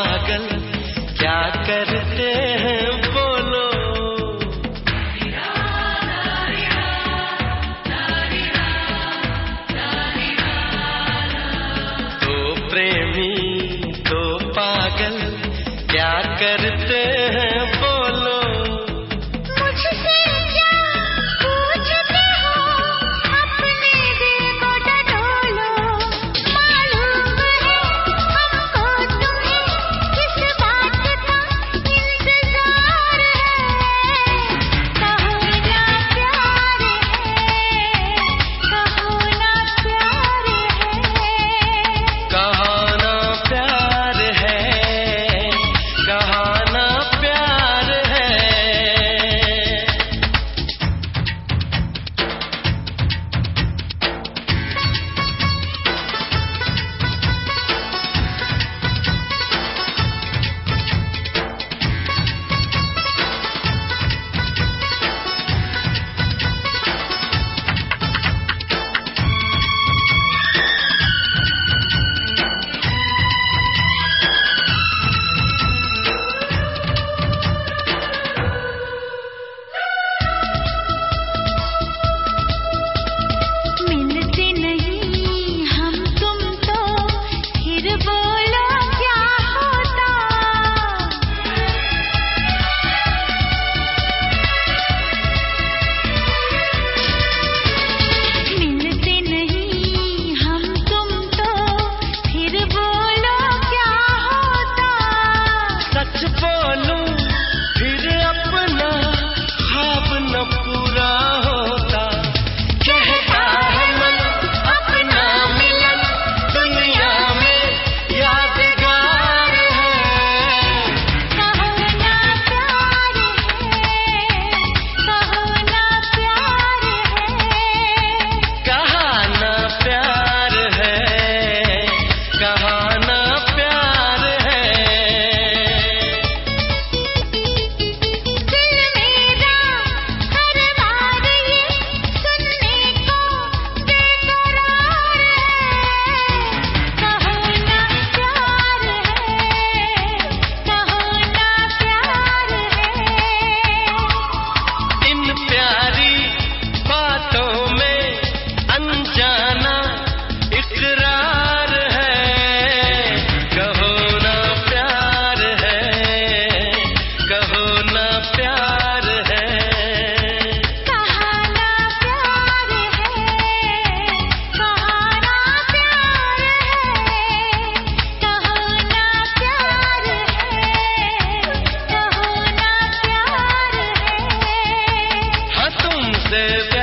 पागल क्या करते हैं बोलो दो प्रेमी दो पागल बोलूं से